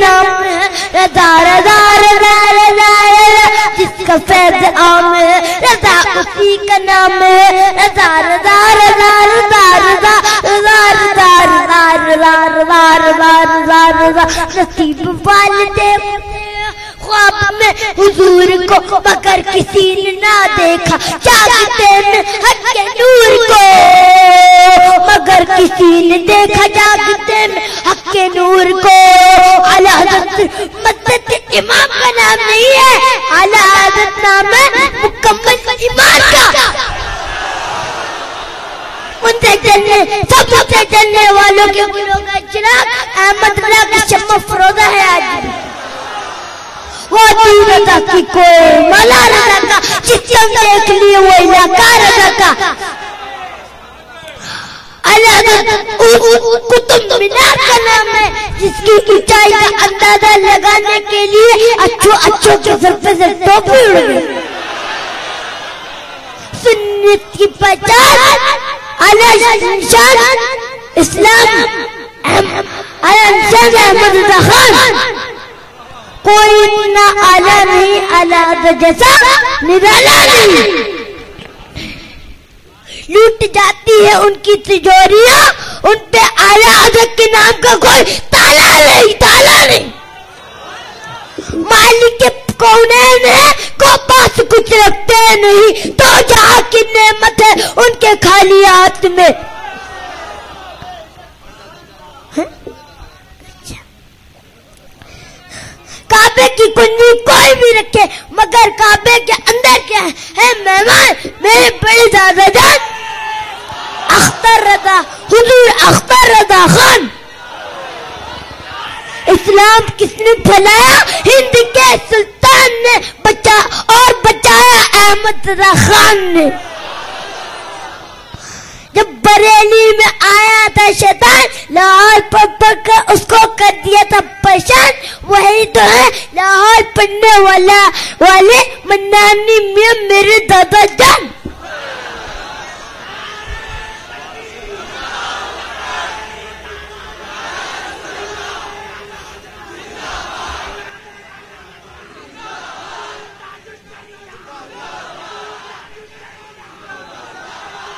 نام ہے رضا رضا رضا رضا جس کا فیض عام ہے رضا اسی کا نام ہے رضا رضا رضا رضا رضا رضا رضا رضا رضا رضا رضا رضا رضا نصیب والدے خواب میں حضور کو مگر کسی نے نہ دیکھا جاگتے میں حق کے نور کو مگر کسی نے دیکھا جاگتے نام ہے مکمل ایمان کا ان سے چلنے سب سے چلنے والوں کے دلوں کا چراغ احمد اللہ کی شمع فروزہ ہے آج وہ دور رضا کی کوئی ملا رضا کا سسٹم دیکھ لیے وہ علاقہ رضا کا کتب مینار کا نام ہے جس کی اونچائی کا اندازہ لگانے کے لیے اچھو اچھو کے سر پہ سے ٹوپی اڑ گئی سنت کی پہچان نشان اسلام نشان احمد رضا خان کوئی اتنا اعلیٰ نہیں اعلیٰ جیسا نرالا نہیں لوٹ جاتی ہے ان کی تجوریاں ان پہ اعلیٰ حضرت کے نام کا کوئی تالا نہیں تالا نہیں۔ مالک کونین ہے کو پاس کچھ رکھتے نہیں، تو جہاں کی نعمت ہے ان کے خالی ہاتھ میں۔ ہاں؟ اچھا۔ کعبے کی کنجی کوئی بھی رکھے، مگر کعبے کے اندر کیا ہے؟ مہمان، میرے بڑے دادا جان اختر رضا حضور اختر رضا خان۔ اسلام کس نے پھیلایا؟ ہند کے سلطان نے بچا اور بچایا احمد رضا خان نے۔ جب بریلی میں آیا تھا شیطان، لاہور پر پڑھ کر اس کو کر دیا تھا پریشان۔ وہی تو ہے، لاہور پڑھنے والا، والے منانی میں میرے دادا جان۔